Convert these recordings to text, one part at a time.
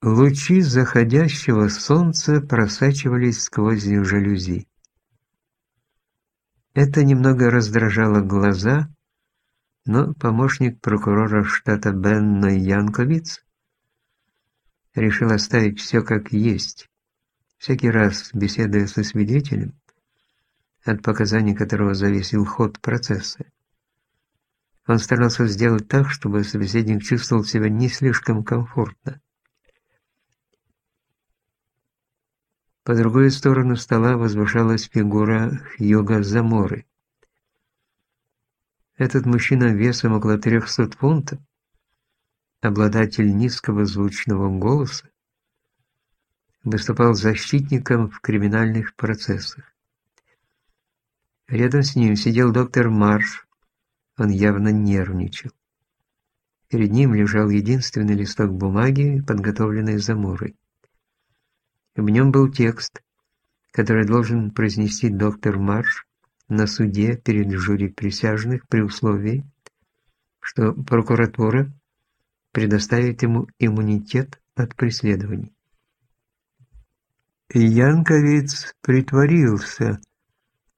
Лучи заходящего солнца просачивались сквозь жалюзи. Это немного раздражало глаза, но помощник прокурора штата Бенно Янковиц решил оставить все как есть. Всякий раз, беседуя со свидетелем, от показаний которого зависел ход процесса, он старался сделать так, чтобы собеседник чувствовал себя не слишком комфортно. По другую сторону стола возвышалась фигура Хьюга Заморы. Этот мужчина весом около 300 фунтов, обладатель низкого звучного голоса, выступал защитником в криминальных процессах. Рядом с ним сидел доктор Марш, он явно нервничал. Перед ним лежал единственный листок бумаги, подготовленный Заморой. В нем был текст, который должен произнести доктор Марш на суде перед жюри присяжных при условии, что прокуратура предоставит ему иммунитет от преследований. Янковец притворился,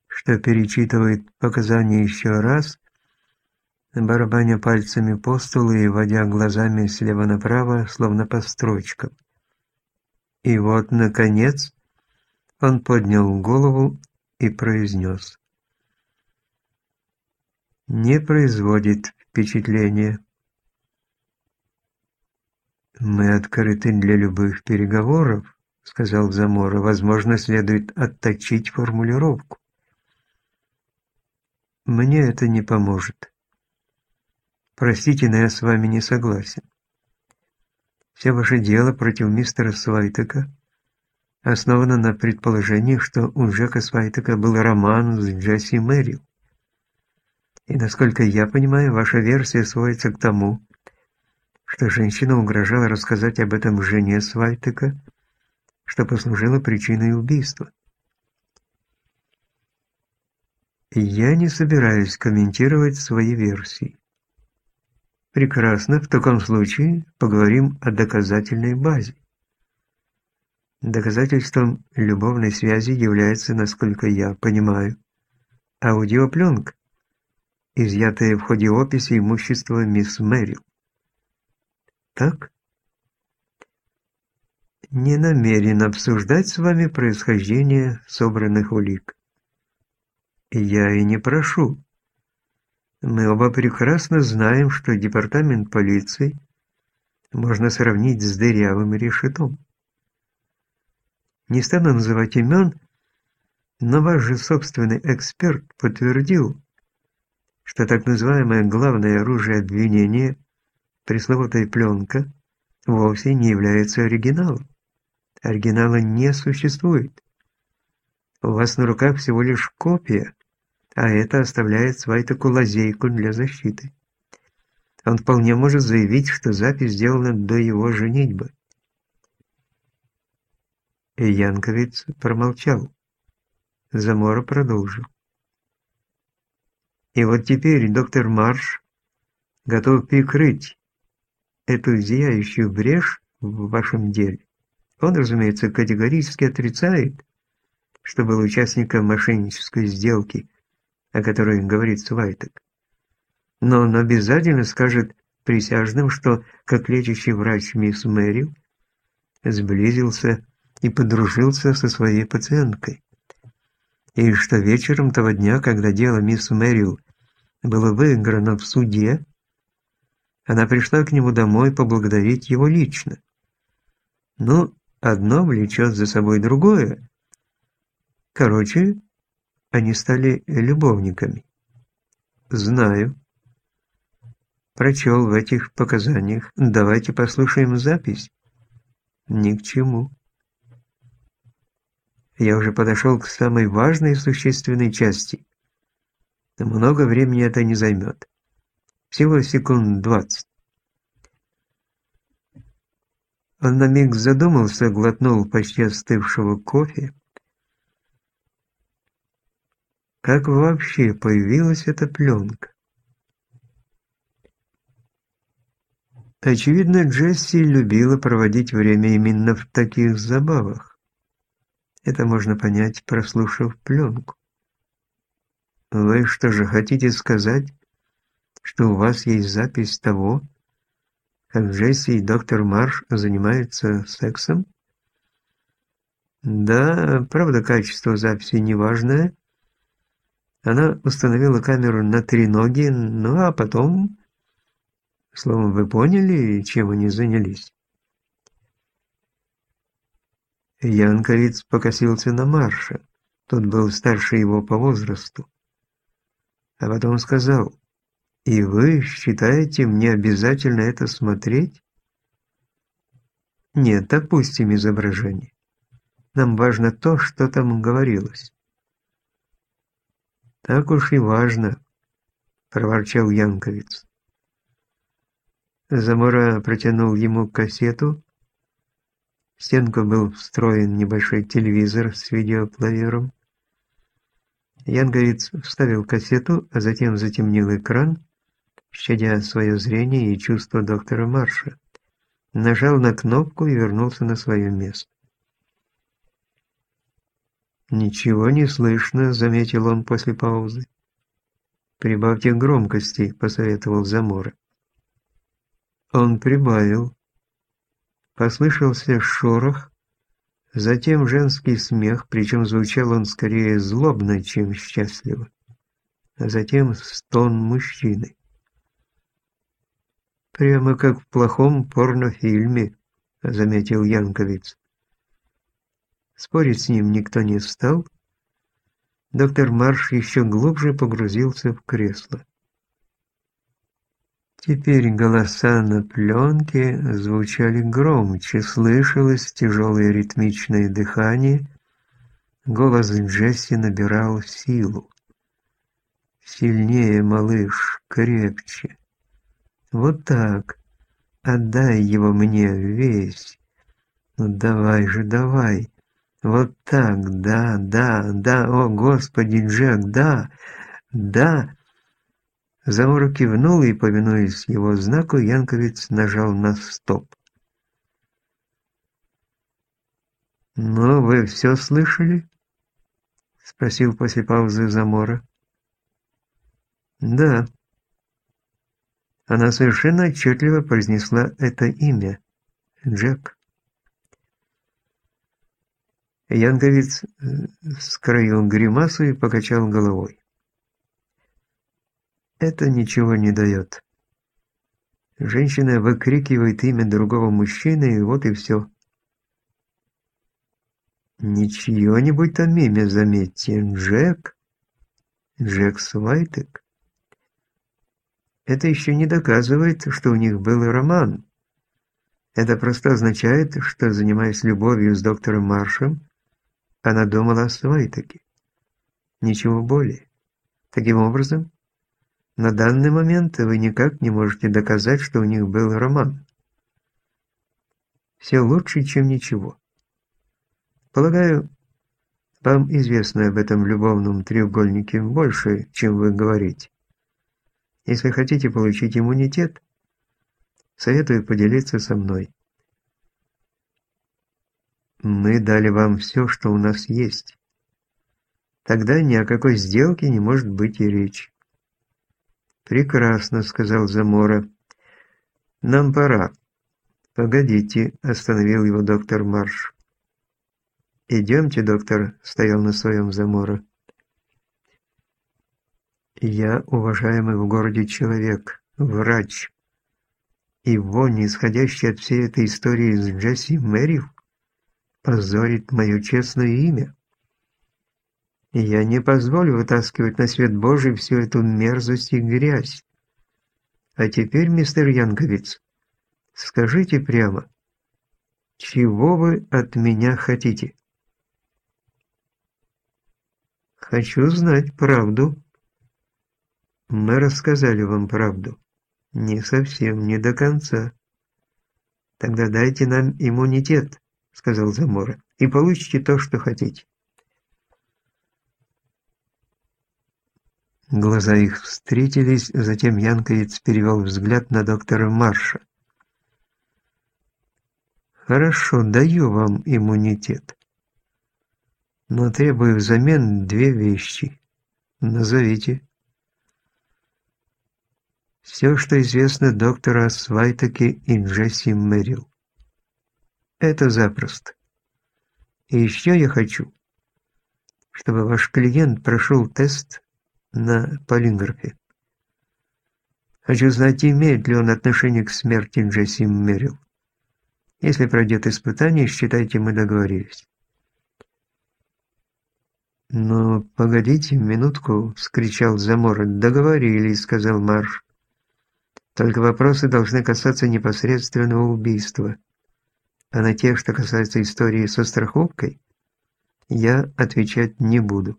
что перечитывает показания еще раз, барабаня пальцами по столу и водя глазами слева направо, словно по строчкам. И вот, наконец, он поднял голову и произнес. «Не производит впечатления. Мы открыты для любых переговоров», — сказал Замора. «Возможно, следует отточить формулировку». «Мне это не поможет». Простите, но я с вами не согласен. Все ваше дело против мистера Свайтека основано на предположении, что у Джека Свайтека был роман с Джесси Мэрил. И насколько я понимаю, ваша версия сводится к тому, что женщина угрожала рассказать об этом жене Свайтека, что послужило причиной убийства. Я не собираюсь комментировать свои версии. Прекрасно, в таком случае поговорим о доказательной базе. Доказательством любовной связи является, насколько я понимаю, аудиопленка, изъятая в ходе описи имущества мисс Мэрил. Так? Не намерен обсуждать с вами происхождение собранных улик. Я и не прошу. Мы оба прекрасно знаем, что департамент полиции можно сравнить с дырявым решетом. Не стану называть имен, но ваш же собственный эксперт подтвердил, что так называемое главное оружие обвинения, пресловутая пленка, вовсе не является оригиналом. Оригинала не существует. У вас на руках всего лишь копия, а это оставляет Свайтаку лазейку для защиты. Он вполне может заявить, что запись сделана до его женитьбы. И Янковец промолчал. Замора продолжил. И вот теперь доктор Марш готов прикрыть эту зияющую брешь в вашем деле. Он, разумеется, категорически отрицает, что был участником мошеннической сделки – о которой говорит Свайтек. Но он обязательно скажет присяжным, что, как лечащий врач мисс Мэрил, сблизился и подружился со своей пациенткой. И что вечером того дня, когда дело мисс Мэрил было выиграно в суде, она пришла к нему домой поблагодарить его лично. Ну, одно влечет за собой другое. Короче, они стали любовниками. Знаю. Прочел в этих показаниях. Давайте послушаем запись. Ни к чему. Я уже подошел к самой важной и существенной части. Много времени это не займет. Всего секунд двадцать. Он на миг задумался, глотнул почти остывшего кофе, Как вообще появилась эта пленка? Очевидно, Джесси любила проводить время именно в таких забавах. Это можно понять, прослушав пленку. Вы что же хотите сказать, что у вас есть запись того, как Джесси и доктор Марш занимаются сексом? Да, правда, качество записи неважное. Она установила камеру на три ноги, ну а потом... Словом, вы поняли, чем они занялись? Янковец покосился на Марша. Тот был старше его по возрасту. А потом сказал, «И вы считаете, мне обязательно это смотреть?» «Нет, опустим изображение. Нам важно то, что там говорилось». «Так уж и важно», – проворчал Янковец. Замора протянул ему кассету. В стенку был встроен небольшой телевизор с видеоплеером. Янговец вставил кассету, а затем затемнил экран, щадя свое зрение и чувство доктора Марша. Нажал на кнопку и вернулся на свое место. «Ничего не слышно», — заметил он после паузы. «Прибавьте громкости», — посоветовал Замора. Он прибавил. Послышался шорох, затем женский смех, причем звучал он скорее злобно, чем счастливо, а затем стон мужчины. «Прямо как в плохом порнофильме», — заметил Янковиц. Спорить с ним никто не стал. Доктор Марш еще глубже погрузился в кресло. Теперь голоса на пленке звучали громче, слышалось тяжелое ритмичное дыхание, голос Джесси набирал силу. «Сильнее, малыш, крепче. Вот так. Отдай его мне весь. Ну давай же, давай. Вот так, да, да, да, о, Господи, Джек, да, да. Замора кивнул и, повинуясь его знаку, Янковец нажал на стоп. «Ну, вы все слышали?» — спросил после паузы Замора. «Да». Она совершенно отчетливо произнесла это имя — Джек. Янковец э, скроил гримасу и покачал головой. Это ничего не дает. Женщина выкрикивает имя другого мужчины, и вот и все. Не чье-нибудь там имя, заметьте, Джек. Джек Свайтек. Это еще не доказывает, что у них был роман. Это просто означает, что, занимаясь любовью с доктором Маршем, она думала о Свайтеке. Ничего более. Таким образом, на данный момент вы никак не можете доказать, что у них был роман. Все лучше, чем ничего. Полагаю, вам известно об этом любовном треугольнике больше, чем вы говорите. Если хотите получить иммунитет, советую поделиться со мной. Мы дали вам все, что у нас есть. Тогда ни о какой сделке не может быть и речи. «Прекрасно», — сказал Замора. «Нам пора». «Погодите», — остановил его доктор Марш. «Идемте, доктор», — стоял на своем Замора. «Я уважаемый в городе человек, врач, и вонь, исходящая от всей этой истории с Джесси Мэрил, позорит мое честное имя. И я не позволю вытаскивать на свет Божий всю эту мерзость и грязь. А теперь, мистер Янковиц, скажите прямо, чего вы от меня хотите? Хочу знать правду. Мы рассказали вам правду. Не совсем, не до конца. Тогда дайте нам иммунитет. — сказал Замора, — «и получите то, что хотите». Глаза их встретились, затем Янковец перевел взгляд на доктора Марша. Хорошо, даю вам иммунитет. Но требую взамен две вещи. Назовите. Все, что известно доктору Свайтаке и Джесси Мэрил. Это запросто. И еще я хочу, чтобы ваш клиент прошел тест на полиграфе. Хочу знать, имеет ли он отношение к смерти Джесси Мэрил. Если пройдет испытание, считайте, мы договорились. «Но погодите минутку!» — вскричал Замора. «Договорились», — сказал Марш. «Только вопросы должны касаться непосредственного убийства. А на те, что касается истории со страховкой, я отвечать не буду».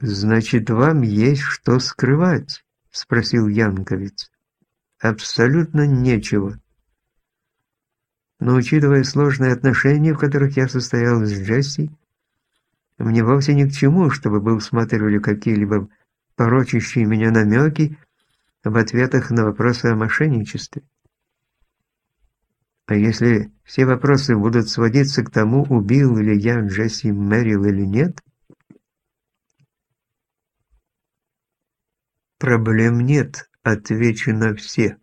«Значит, вам есть что скрывать?» — спросил Янковец. «Абсолютно нечего». Но учитывая сложные отношения, в которых я состоял с Джесси, мне вовсе ни к чему, чтобы вы усматривали какие-либо порочащие меня намеки в ответах на вопросы о мошенничестве. А если все вопросы будут сводиться к тому, убил ли я Джесси Мэрил или нет, проблем нет, отвечу на все.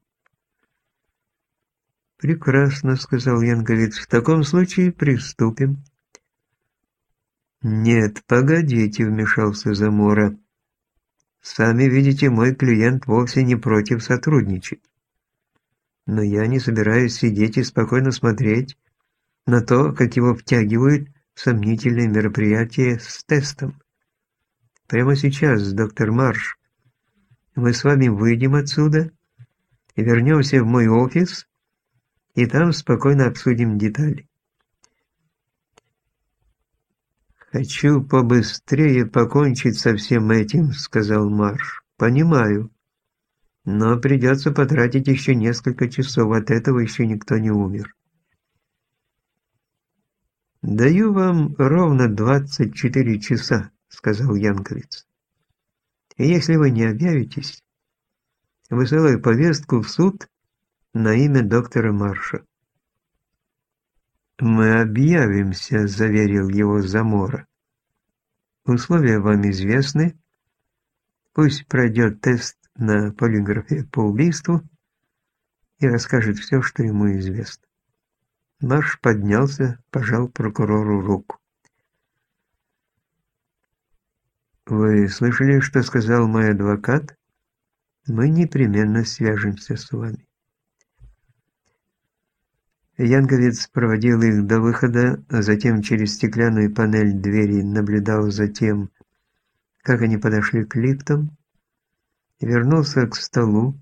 «Прекрасно», — сказал Янковец. «В таком случае приступим». «Нет, погодите», — вмешался Замора. «Сами видите, мой клиент вовсе не против сотрудничать. Но я не собираюсь сидеть и спокойно смотреть на то, как его втягивают в сомнительные мероприятия с тестом. Прямо сейчас, доктор Марш, мы с вами выйдем отсюда и вернемся в мой офис, и там спокойно обсудим детали. «Хочу побыстрее покончить со всем этим», — сказал Марш. «Понимаю. Но придется потратить еще несколько часов, от этого еще никто не умер». «Даю вам ровно 24 часа», — сказал Янковец. «И если вы не объявитесь, высылаю повестку в суд на имя доктора Марша. «Мы объявимся», — заверил его Замора. «Условия вам известны. Пусть пройдет тест на полиграфе по убийству и расскажет все, что ему известно». Марш поднялся, пожал прокурору руку. «Вы слышали, что сказал мой адвокат? Мы непременно свяжемся с вами». Янковец проводил их до выхода, а затем через стеклянную панель двери наблюдал за тем, как они подошли к лифтам, вернулся к столу,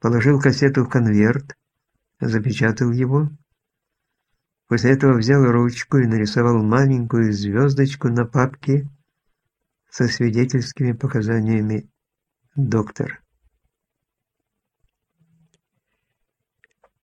положил кассету в конверт, запечатал его. После этого взял ручку и нарисовал маленькую звездочку на папке со свидетельскими показаниями доктора.